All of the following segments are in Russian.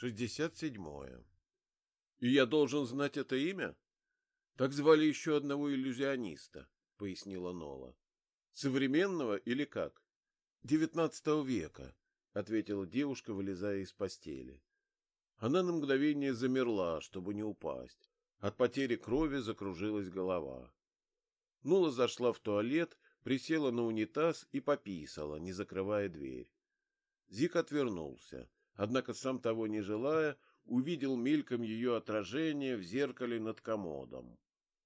Шестьдесят седьмое. И я должен знать это имя? Так звали еще одного иллюзиониста, пояснила Нола. Современного или как? Девятнадцатого века, ответила девушка, вылезая из постели. Она на мгновение замерла, чтобы не упасть. От потери крови закружилась голова. Нула зашла в туалет, присела на унитаз и пописала, не закрывая дверь. Зик отвернулся, однако сам того не желая, увидел мельком ее отражение в зеркале над комодом.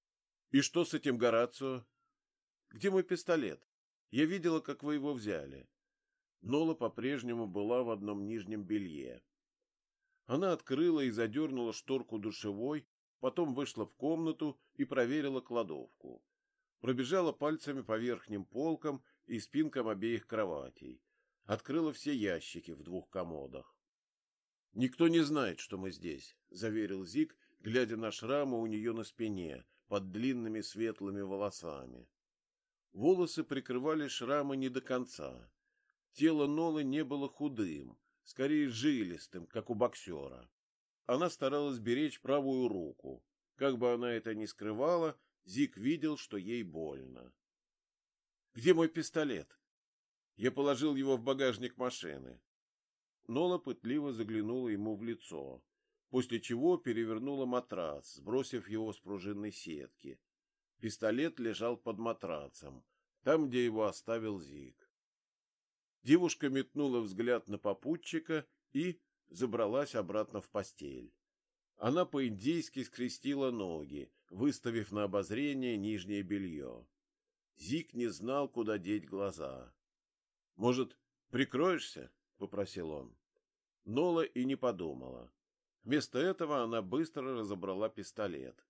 — И что с этим Горацио? — Где мой пистолет? Я видела, как вы его взяли. Нола по-прежнему была в одном нижнем белье. Она открыла и задернула шторку душевой, потом вышла в комнату и проверила кладовку. Пробежала пальцами по верхним полкам и спинкам обеих кроватей. Открыла все ящики в двух комодах. «Никто не знает, что мы здесь», — заверил Зик, глядя на шрамы у нее на спине, под длинными светлыми волосами. Волосы прикрывали шрамы не до конца. Тело Нолы не было худым, скорее жилистым, как у боксера. Она старалась беречь правую руку. Как бы она это ни скрывала, Зик видел, что ей больно. «Где мой пистолет?» Я положил его в багажник машины. Нола пытливо заглянула ему в лицо, после чего перевернула матрас, сбросив его с пружинной сетки. Пистолет лежал под матрацем, там, где его оставил Зик. Девушка метнула взгляд на попутчика и забралась обратно в постель. Она по-индейски скрестила ноги, выставив на обозрение нижнее белье. Зик не знал, куда деть глаза. «Может, прикроешься?» — попросил он. Нола и не подумала. Вместо этого она быстро разобрала пистолет.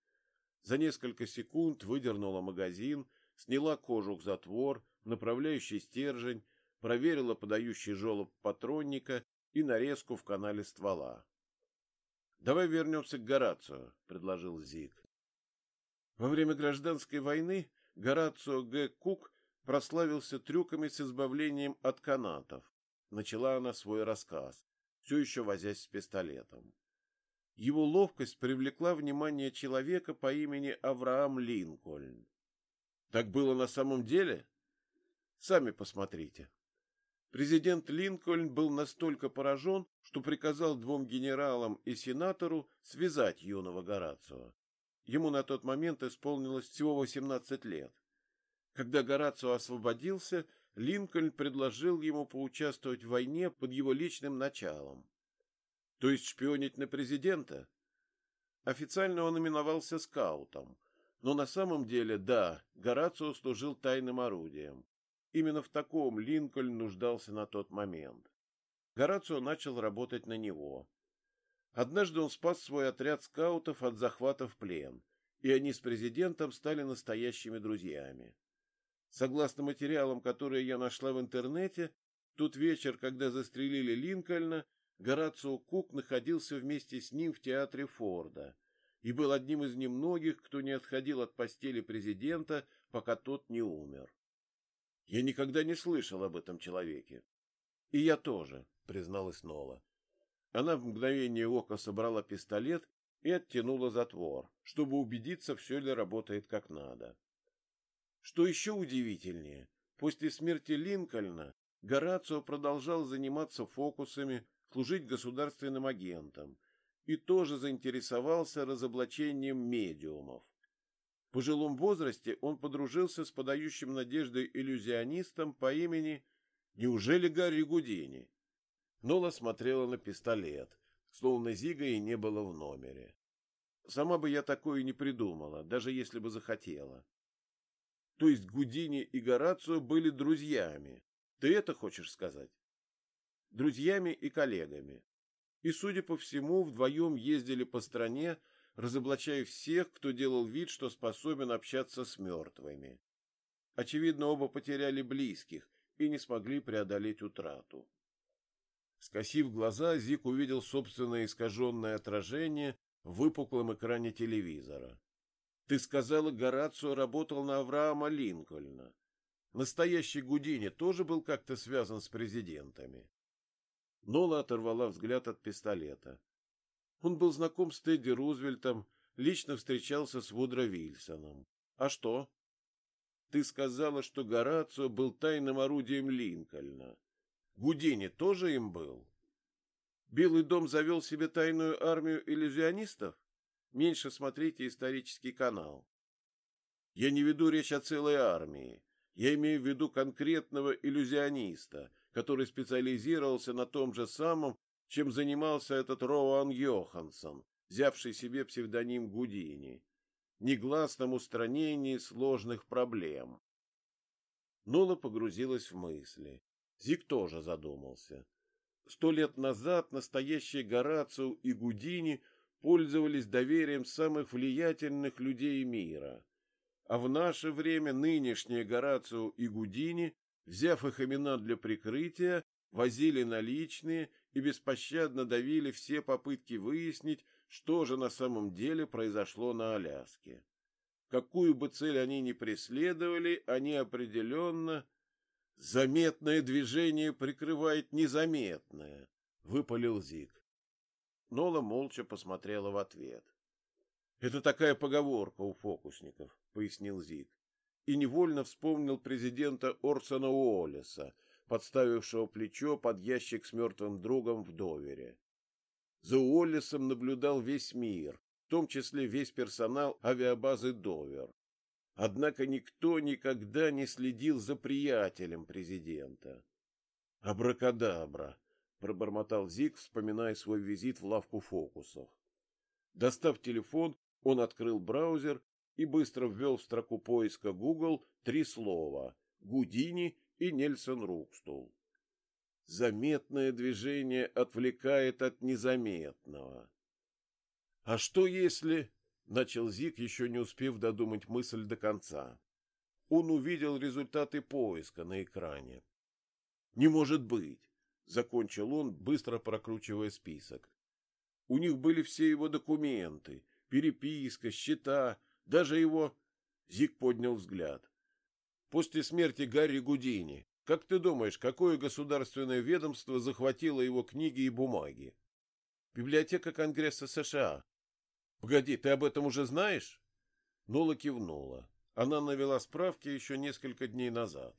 За несколько секунд выдернула магазин, сняла кожух затвор, направляющий стержень, проверила подающий желоб патронника и нарезку в канале ствола. «Давай вернемся к Горацио», — предложил Зик. Во время гражданской войны Горацио Г. Кук прославился трюками с избавлением от канатов. Начала она свой рассказ, все еще возясь с пистолетом. Его ловкость привлекла внимание человека по имени Авраам Линкольн. Так было на самом деле? Сами посмотрите. Президент Линкольн был настолько поражен, что приказал двум генералам и сенатору связать юного Горацио. Ему на тот момент исполнилось всего 18 лет. Когда Горацио освободился, Линкольн предложил ему поучаствовать в войне под его личным началом. То есть шпионить на президента? Официально он именовался скаутом, но на самом деле, да, Горацио служил тайным орудием. Именно в таком Линкольн нуждался на тот момент. Горацио начал работать на него. Однажды он спас свой отряд скаутов от захвата в плен, и они с президентом стали настоящими друзьями. Согласно материалам, которые я нашла в интернете, тот вечер, когда застрелили Линкольна, Горацио Кук находился вместе с ним в театре Форда и был одним из немногих, кто не отходил от постели президента, пока тот не умер. Я никогда не слышал об этом человеке. И я тоже, призналась Нола. Она в мгновение ока собрала пистолет и оттянула затвор, чтобы убедиться, все ли работает как надо. Что еще удивительнее, после смерти Линкольна Горацио продолжал заниматься фокусами, служить государственным агентом и тоже заинтересовался разоблачением медиумов. В пожилом возрасте он подружился с подающим надеждой иллюзионистом по имени Неужели Гарри Гудини? Нола смотрела на пистолет, словно Зига и не было в номере. Сама бы я такое не придумала, даже если бы захотела. То есть Гудини и Горацио были друзьями. Ты это хочешь сказать? Друзьями и коллегами. И, судя по всему, вдвоем ездили по стране, разоблачая всех, кто делал вид, что способен общаться с мертвыми. Очевидно, оба потеряли близких и не смогли преодолеть утрату. Скосив глаза, Зик увидел собственное искаженное отражение в выпуклом экране телевизора. Ты сказала, Горацио работал на Авраама Линкольна. Настоящий Гудини тоже был как-то связан с президентами. Нола оторвала взгляд от пистолета. Он был знаком с Тедди Рузвельтом, лично встречался с Вудро Вильсоном. А что? Ты сказала, что Горацио был тайным орудием Линкольна. Гудини тоже им был? Белый дом завел себе тайную армию иллюзионистов? Меньше смотрите исторический канал. Я не веду речь о целой армии. Я имею в виду конкретного иллюзиониста, который специализировался на том же самом, чем занимался этот Роуан Йоханссон, взявший себе псевдоним Гудини, негласном устранении сложных проблем. Нола погрузилась в мысли. Зик тоже задумался. Сто лет назад настоящие Горацио и Гудини пользовались доверием самых влиятельных людей мира. А в наше время нынешние Горацио и Гудини, взяв их имена для прикрытия, возили наличные и беспощадно давили все попытки выяснить, что же на самом деле произошло на Аляске. Какую бы цель они ни преследовали, они определенно Заметное движение прикрывает незаметное, выпалил Зик. Нола молча посмотрела в ответ. Это такая поговорка у фокусников, пояснил Зик. И невольно вспомнил президента Орсона Уоллеса, подставившего плечо под ящик с мертвым другом в Довере. За Уоллесом наблюдал весь мир, в том числе весь персонал авиабазы Довер. Однако никто никогда не следил за приятелем президента. Абракадабра, пробормотал Зик, вспоминая свой визит в лавку фокусов. Достав телефон, он открыл браузер и быстро ввел в строку поиска Google три слова: Гудини и Нельсон Рукстул. Заметное движение отвлекает от незаметного. А что если начал Зик, еще не успев додумать мысль до конца. Он увидел результаты поиска на экране. Не может быть, закончил он, быстро прокручивая список. У них были все его документы, переписка, счета, даже его Зик поднял взгляд. После смерти Гарри Гудини, как ты думаешь, какое государственное ведомство захватило его книги и бумаги? Библиотека Конгресса США, Погоди, ты об этом уже знаешь? Нола кивнула. Она навела справки еще несколько дней назад.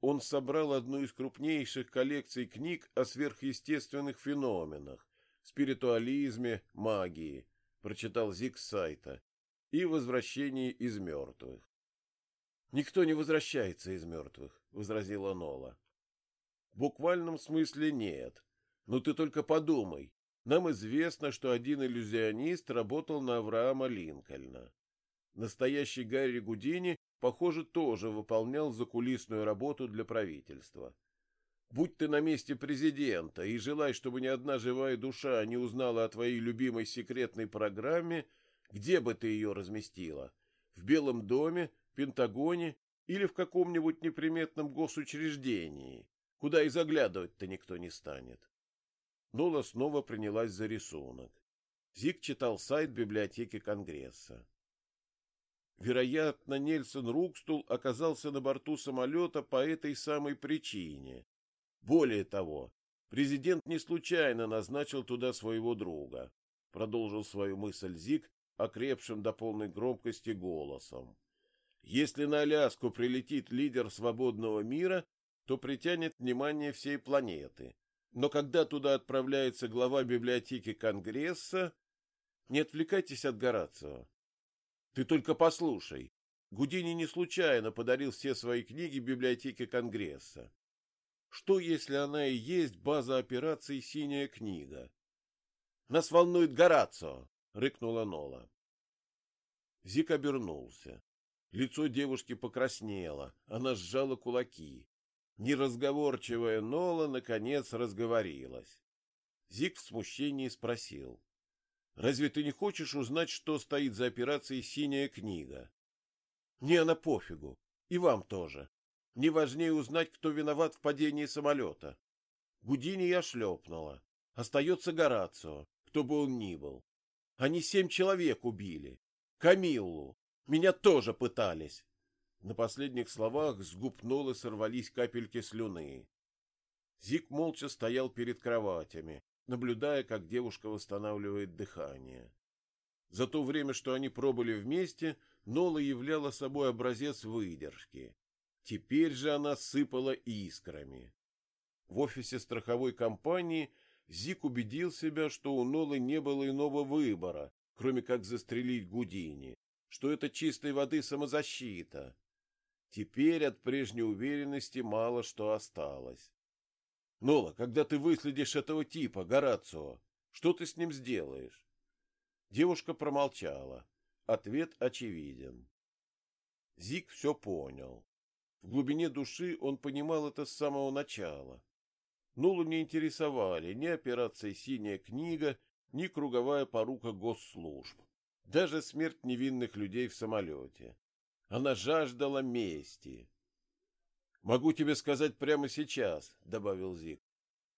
Он собрал одну из крупнейших коллекций книг о сверхъестественных феноменах, спиритуализме, магии, прочитал Зиг сайта, и возвращении из мертвых. Никто не возвращается из мертвых, возразила Нола. В буквальном смысле нет. Но ты только подумай, нам известно, что один иллюзионист работал на Авраама Линкольна. Настоящий Гарри Гудини, похоже, тоже выполнял закулисную работу для правительства. Будь ты на месте президента и желай, чтобы ни одна живая душа не узнала о твоей любимой секретной программе, где бы ты ее разместила? В Белом доме, Пентагоне или в каком-нибудь неприметном госучреждении, куда и заглядывать-то никто не станет. Нола снова принялась за рисунок. Зик читал сайт библиотеки Конгресса. Вероятно, Нельсон Рукстул оказался на борту самолета по этой самой причине. Более того, президент не случайно назначил туда своего друга, продолжил свою мысль Зик, окрепшим до полной громкости голосом. Если на Аляску прилетит лидер свободного мира, то притянет внимание всей планеты, но когда туда отправляется глава библиотеки Конгресса, не отвлекайтесь от Горацио. Ты только послушай. Гудини не случайно подарил все свои книги библиотеке Конгресса. Что, если она и есть база операций «Синяя книга»? Нас волнует Горацио, рыкнула Нола. Зик обернулся. Лицо девушки покраснело, она сжала кулаки. Неразговорчивая Нола наконец разговорилась. Зик в смущении спросил: "Разве ты не хочешь узнать, что стоит за операцией Синяя книга?" "Мне она пофигу, и вам тоже. Не важнее узнать, кто виноват в падении самолета. Гудини я шлепнула. Остается Горацио, кто бы он ни был. Они семь человек убили. Камиллу. Меня тоже пытались. На последних словах с губ Нолы сорвались капельки слюны. Зик молча стоял перед кроватями, наблюдая, как девушка восстанавливает дыхание. За то время, что они пробыли вместе, Нола являла собой образец выдержки. Теперь же она сыпала искрами. В офисе страховой компании Зик убедил себя, что у Нолы не было иного выбора, кроме как застрелить Гудини, что это чистой воды самозащита. Теперь от прежней уверенности мало что осталось. Нола, когда ты выследишь этого типа, Горацио, что ты с ним сделаешь? Девушка промолчала. Ответ очевиден. Зик все понял. В глубине души он понимал это с самого начала. Нулу не интересовали ни операция «Синяя книга», ни круговая порука госслужб. Даже смерть невинных людей в самолете. Она жаждала мести. Могу тебе сказать прямо сейчас, добавил Зик.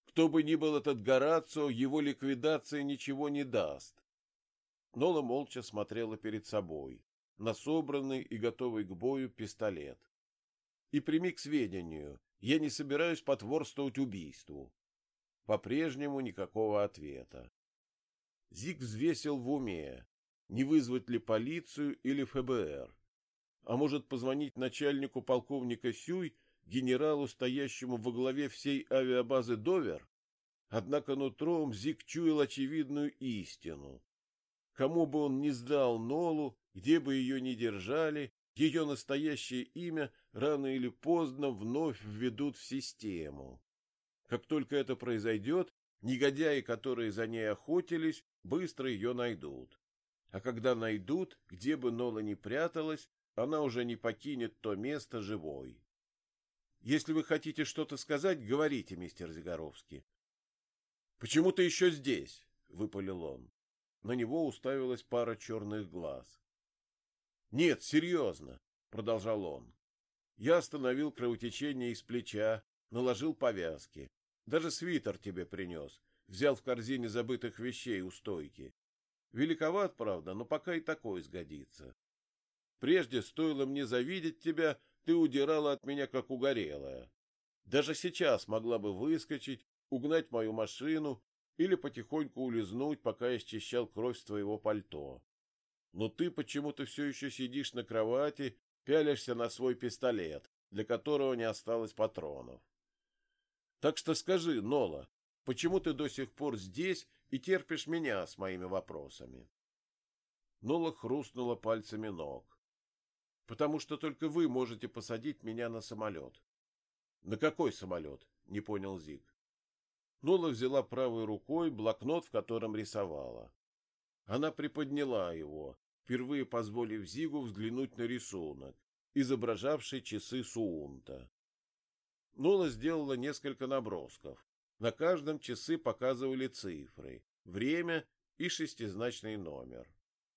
Кто бы ни был этот Горацио, его ликвидация ничего не даст. Нола молча смотрела перед собой, на собранный и готовый к бою пистолет. И прими к сведению, я не собираюсь потворствовать убийству. По-прежнему никакого ответа. Зик взвесил в уме, не вызвать ли полицию или ФБР. А может позвонить начальнику полковника Сюй генералу, стоящему во главе всей авиабазы Довер? Однако нутром Зик чуял очевидную истину. Кому бы он ни сдал Нолу, где бы ее ни держали, ее настоящее имя рано или поздно вновь введут в систему. Как только это произойдет, негодяи, которые за ней охотились, быстро ее найдут. А когда найдут, где бы Нола ни пряталась, она уже не покинет то место живой. Если вы хотите что-то сказать, говорите, мистер Зигаровский. Почему ты еще здесь? выпалил он. На него уставилась пара черных глаз. Нет, серьезно, продолжал он. Я остановил кровотечение из плеча, наложил повязки. Даже свитер тебе принес. Взял в корзине забытых вещей у стойки. Великоват, правда, но пока и такой сгодится. Прежде стоило мне завидеть тебя, ты удирала от меня, как угорелая. Даже сейчас могла бы выскочить, угнать мою машину или потихоньку улизнуть, пока я счищал кровь с твоего пальто. Но ты почему-то все еще сидишь на кровати, пялишься на свой пистолет, для которого не осталось патронов. Так что скажи, Нола, почему ты до сих пор здесь и терпишь меня с моими вопросами? Нола хрустнула пальцами ног потому что только вы можете посадить меня на самолет. — На какой самолет? — не понял Зиг. Нола взяла правой рукой блокнот, в котором рисовала. Она приподняла его, впервые позволив Зигу взглянуть на рисунок, изображавший часы Суунта. Нола сделала несколько набросков. На каждом часы показывали цифры, время и шестизначный номер.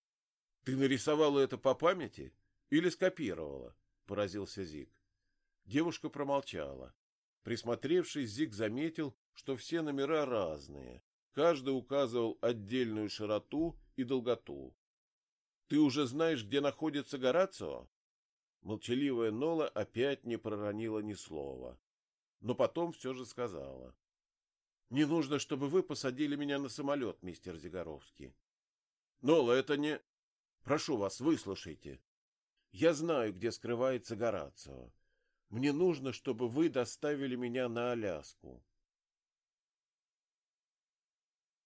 — Ты нарисовала это по памяти? Или скопировала? Поразился Зиг. Девушка промолчала. Присмотревшись, Зиг заметил, что все номера разные. Каждый указывал отдельную широту и долготу. Ты уже знаешь, где находится Горацио? Молчаливая Нола опять не проронила ни слова, но потом все же сказала: "Не нужно, чтобы вы посадили меня на самолет, мистер Зигаровский. Нола, это не Прошу вас, выслушайте. Я знаю, где скрывается Горацио. Мне нужно, чтобы вы доставили меня на Аляску.